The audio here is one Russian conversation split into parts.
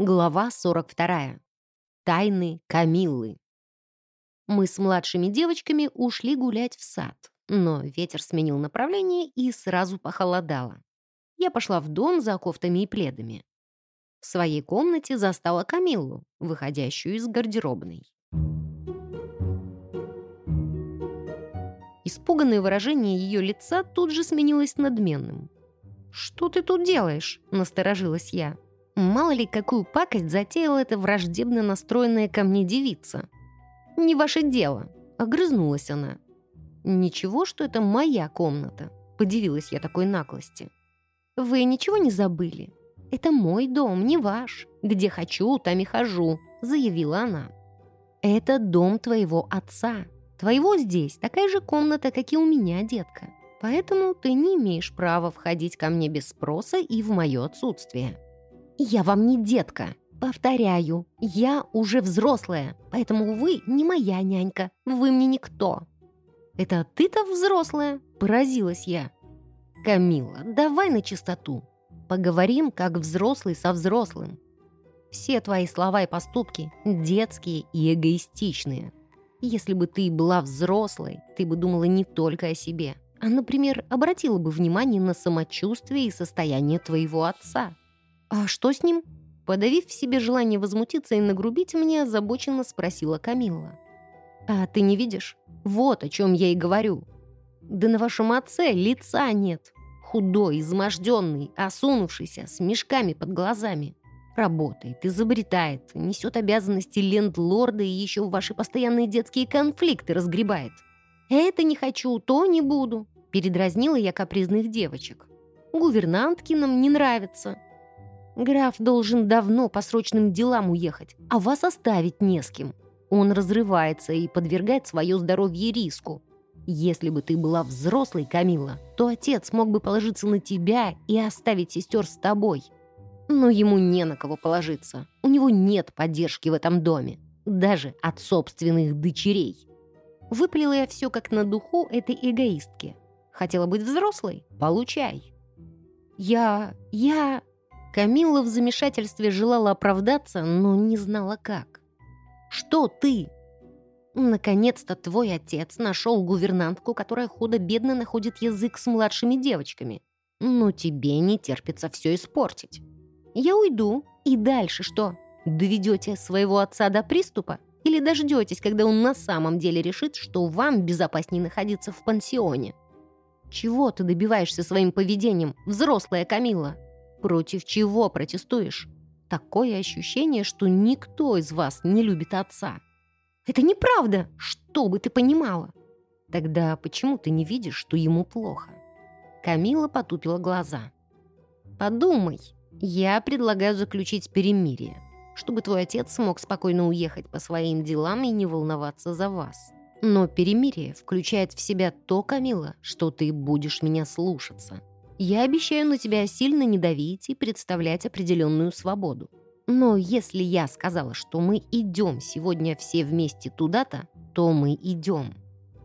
Глава 42. Тайны Камиллы. Мы с младшими девочками ушли гулять в сад, но ветер сменил направление и сразу похолодало. Я пошла в дом за кофтами и пледами. В своей комнате застала Камиллу, выходящую из гардеробной. Испуганное выражение ее лица тут же сменилось надменным. «Что ты тут делаешь?» — насторожилась я. Мало ли, какую пакость затеяла эта враждебно настроенная ко мне девица. «Не ваше дело», — огрызнулась она. «Ничего, что это моя комната», — подивилась я такой наглости. «Вы ничего не забыли? Это мой дом, не ваш. Где хочу, там и хожу», — заявила она. «Это дом твоего отца. Твоего здесь такая же комната, как и у меня, детка. Поэтому ты не имеешь права входить ко мне без спроса и в мое отсутствие». «Я вам не детка. Повторяю, я уже взрослая, поэтому вы не моя нянька, вы мне никто». «Это ты-то взрослая?» – поразилась я. «Камила, давай на чистоту. Поговорим, как взрослый со взрослым. Все твои слова и поступки детские и эгоистичные. Если бы ты была взрослой, ты бы думала не только о себе, а, например, обратила бы внимание на самочувствие и состояние твоего отца». «А что с ним?» Подавив в себе желание возмутиться и нагрубить, мне озабоченно спросила Камилла. «А ты не видишь? Вот о чем я и говорю. Да на вашем отце лица нет. Худой, изможденный, осунувшийся, с мешками под глазами. Работает, изобретает, несет обязанности ленд-лорда и еще ваши постоянные детские конфликты разгребает. Это не хочу, то не буду», — передразнила я капризных девочек. «Гувернантки нам не нравятся». Граф должен давно по срочным делам уехать, а вас оставить не с кем. Он разрывается и подвергает свое здоровье риску. Если бы ты была взрослой, Камила, то отец мог бы положиться на тебя и оставить сестер с тобой. Но ему не на кого положиться. У него нет поддержки в этом доме. Даже от собственных дочерей. Выпалила я все как на духу этой эгоистки. Хотела быть взрослой? Получай. Я... я... Камилла в замешательстве желала оправдаться, но не знала как. «Что ты?» Наконец-то твой отец нашел гувернантку, которая худо-бедно находит язык с младшими девочками. Но тебе не терпится все испортить. Я уйду, и дальше что? Доведете своего отца до приступа? Или дождетесь, когда он на самом деле решит, что вам безопаснее находиться в пансионе? Чего ты добиваешься своим поведением, взрослая Камила? Против чего протестуешь? Такое ощущение, что никто из вас не любит отца. Это неправда, что бы ты понимала. Тогда почему ты не видишь, что ему плохо? Камила потупила глаза. Подумай, я предлагаю заключить перемирие, чтобы твой отец смог спокойно уехать по своим делам и не волноваться за вас. Но перемирие включает в себя то, Камила, что ты будешь меня слушаться. Я обещаю на тебя сильно не давить и представлять определенную свободу. Но если я сказала, что мы идем сегодня все вместе туда-то, то мы идем.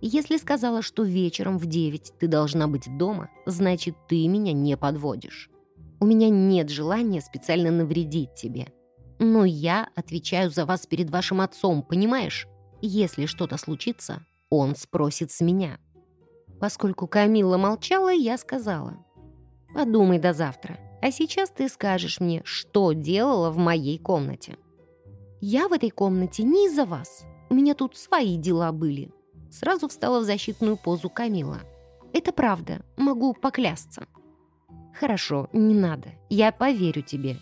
Если сказала, что вечером в 9 ты должна быть дома, значит, ты меня не подводишь. У меня нет желания специально навредить тебе. Но я отвечаю за вас перед вашим отцом, понимаешь? Если что-то случится, он спросит с меня. Поскольку Камилла молчала, я сказала – Подумай до завтра. А сейчас ты скажешь мне, что делала в моей комнате. Я в этой комнате не из-за вас. У меня тут свои дела были. Сразу встала в защитную позу Камила. Это правда, могу поклясться. Хорошо, не надо. Я поверю тебе.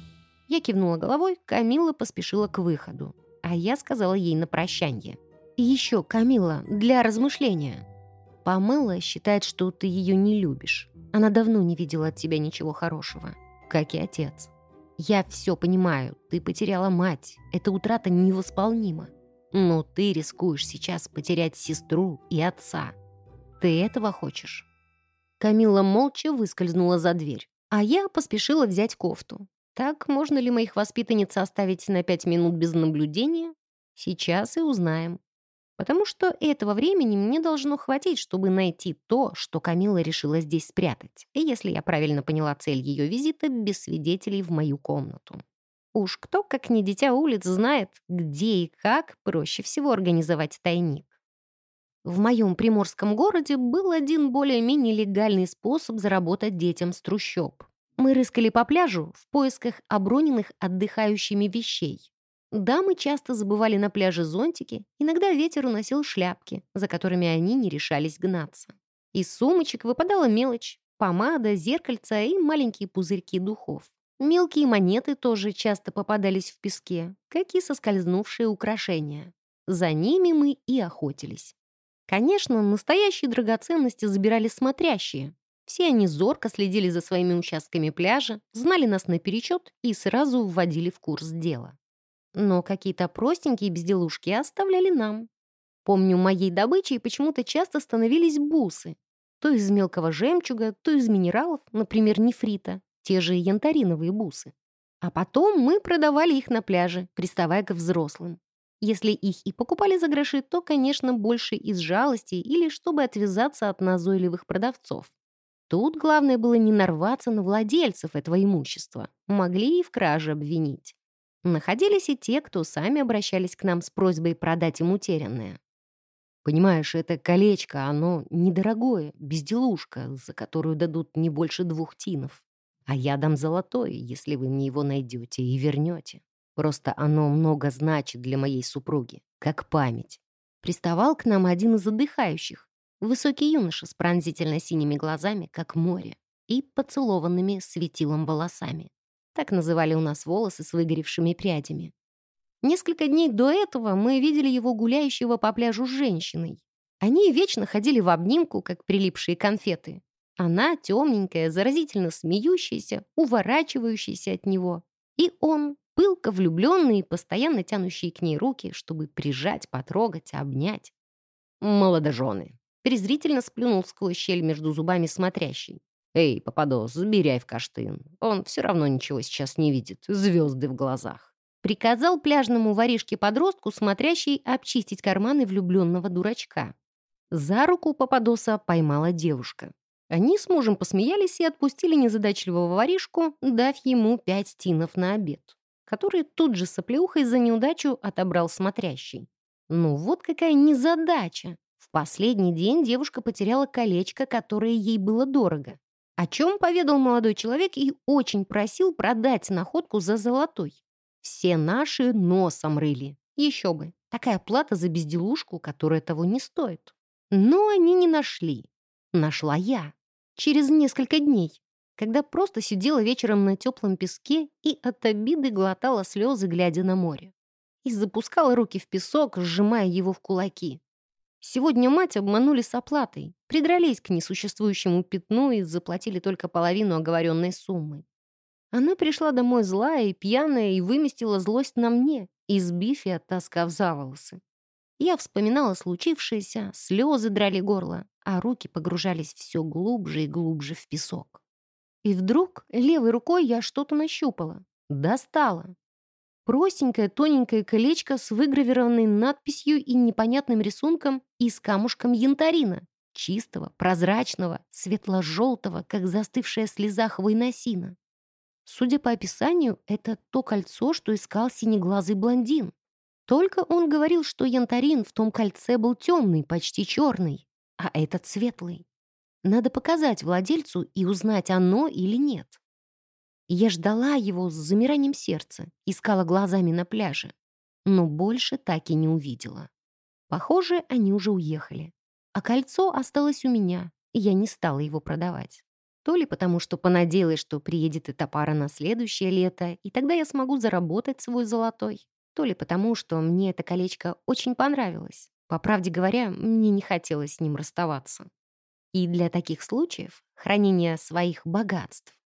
Я кивнула головой, Камила поспешила к выходу. А я сказала ей на прощание. И еще, Камила, для размышления. Памела считает, что ты ее не любишь. Она давно не видела от тебя ничего хорошего, как и отец. Я все понимаю, ты потеряла мать, эта утрата невосполнима. Но ты рискуешь сейчас потерять сестру и отца. Ты этого хочешь?» Камила молча выскользнула за дверь, а я поспешила взять кофту. Так можно ли моих воспитанниц оставить на пять минут без наблюдения? Сейчас и узнаем потому что этого времени мне должно хватить, чтобы найти то, что Камила решила здесь спрятать, и если я правильно поняла цель ее визита, без свидетелей в мою комнату. Уж кто, как не дитя улиц, знает, где и как проще всего организовать тайник. В моем приморском городе был один более-менее легальный способ заработать детям с трущоб. Мы рыскали по пляжу в поисках оброненных отдыхающими вещей. Дамы часто забывали на пляже зонтики, иногда ветер уносил шляпки, за которыми они не решались гнаться. Из сумочек выпадала мелочь, помада, зеркальца и маленькие пузырьки духов. Мелкие монеты тоже часто попадались в песке, как и соскользнувшие украшения. За ними мы и охотились. Конечно, настоящие драгоценности забирали смотрящие, все они зорко следили за своими участками пляжа, знали нас наперечет и сразу вводили в курс дела. Но какие-то простенькие безделушки оставляли нам. Помню, моей добычей почему-то часто становились бусы. То из мелкого жемчуга, то из минералов, например, нефрита, те же янтариновые бусы. А потом мы продавали их на пляже, приставая к взрослым. Если их и покупали за гроши, то, конечно, больше из жалости или чтобы отвязаться от назойливых продавцов. Тут главное было не нарваться на владельцев этого имущества. Могли и в краже обвинить. Находились и те, кто сами обращались к нам с просьбой продать им утерянное. Понимаешь, это колечко, оно недорогое, безделушка, за которую дадут не больше двух тинов. А я дам золотое, если вы мне его найдете и вернете. Просто оно много значит для моей супруги, как память. Приставал к нам один из отдыхающих, Высокий юноша с пронзительно синими глазами, как море, и поцелованными светилом волосами. Так называли у нас волосы с выгоревшими прядями. Несколько дней до этого мы видели его гуляющего по пляжу с женщиной. Они вечно ходили в обнимку, как прилипшие конфеты. Она темненькая, заразительно смеющаяся, уворачивающаяся от него. И он, пылко влюбленный постоянно тянущий к ней руки, чтобы прижать, потрогать, обнять. Молодожены презрительно сплюнул сквозь щель между зубами смотрящий. «Эй, Пападос, заберяй в каштын. Он все равно ничего сейчас не видит. Звезды в глазах». Приказал пляжному воришке-подростку, смотрящий, обчистить карманы влюбленного дурачка. За руку Пападоса поймала девушка. Они с мужем посмеялись и отпустили незадачливого воришку, дав ему пять тинов на обед, который тут же соплеухой за неудачу отобрал смотрящий. Ну вот какая незадача! В последний день девушка потеряла колечко, которое ей было дорого. О чем поведал молодой человек и очень просил продать находку за золотой. Все наши носом рыли. Еще бы. Такая плата за безделушку, которая того не стоит. Но они не нашли. Нашла я. Через несколько дней, когда просто сидела вечером на теплом песке и от обиды глотала слезы, глядя на море. И запускала руки в песок, сжимая его в кулаки. Сегодня мать обманули с оплатой, придрались к несуществующему пятну и заплатили только половину оговоренной суммы. Она пришла домой злая и пьяная и выместила злость на мне, избив и оттаскав за волосы. Я вспоминала случившееся, слезы драли горло, а руки погружались все глубже и глубже в песок. И вдруг левой рукой я что-то нащупала, достала, Простенькое тоненькое колечко с выгравированной надписью и непонятным рисунком и с камушком янтарина. Чистого, прозрачного, светло-желтого, как застывшая слеза хвойносина. Судя по описанию, это то кольцо, что искал синеглазый блондин. Только он говорил, что янтарин в том кольце был темный, почти черный, а этот светлый. Надо показать владельцу и узнать, оно или нет. Я ждала его с замиранием сердца, искала глазами на пляже, но больше так и не увидела. Похоже, они уже уехали. А кольцо осталось у меня, и я не стала его продавать. То ли потому, что понадеялась, что приедет эта пара на следующее лето, и тогда я смогу заработать свой золотой, то ли потому, что мне это колечко очень понравилось. По правде говоря, мне не хотелось с ним расставаться. И для таких случаев хранение своих богатств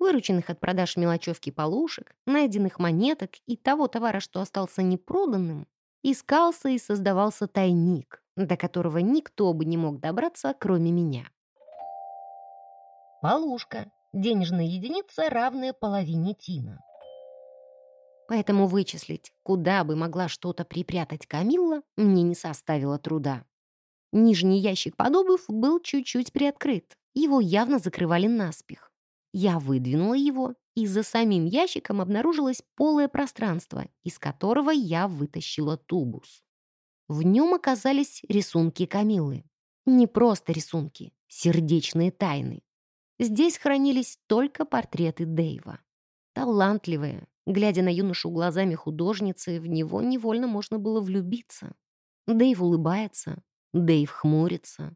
вырученных от продаж мелочевки полушек, найденных монеток и того товара, что остался непроданным, искался и создавался тайник, до которого никто бы не мог добраться, кроме меня. Полушка. Денежная единица, равная половине тина. Поэтому вычислить, куда бы могла что-то припрятать Камилла, мне не составило труда. Нижний ящик подобов был чуть-чуть приоткрыт. Его явно закрывали наспех. Я выдвинула его и за самим ящиком обнаружилось полое пространство, из которого я вытащила тубус. В нем оказались рисунки Камилы. Не просто рисунки, сердечные тайны. Здесь хранились только портреты Дэйва. Талантливые, глядя на юношу глазами художницы, в него невольно можно было влюбиться. Дэйв улыбается, Дэйв хмурится.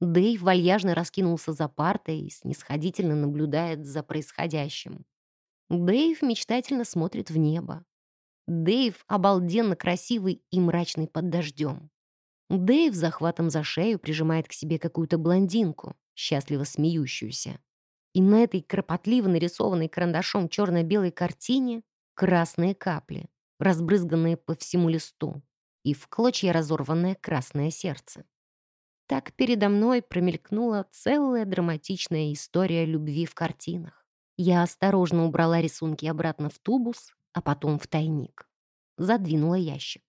Дэйв вальяжно раскинулся за партой и снисходительно наблюдает за происходящим. Дэйв мечтательно смотрит в небо. Дэйв обалденно красивый и мрачный под дождем. Дэйв захватом за шею прижимает к себе какую-то блондинку, счастливо смеющуюся. И на этой кропотливо нарисованной карандашом черно-белой картине красные капли, разбрызганные по всему листу, и в клочья разорванное красное сердце. Так передо мной промелькнула целая драматичная история любви в картинах. Я осторожно убрала рисунки обратно в тубус, а потом в тайник. Задвинула ящик.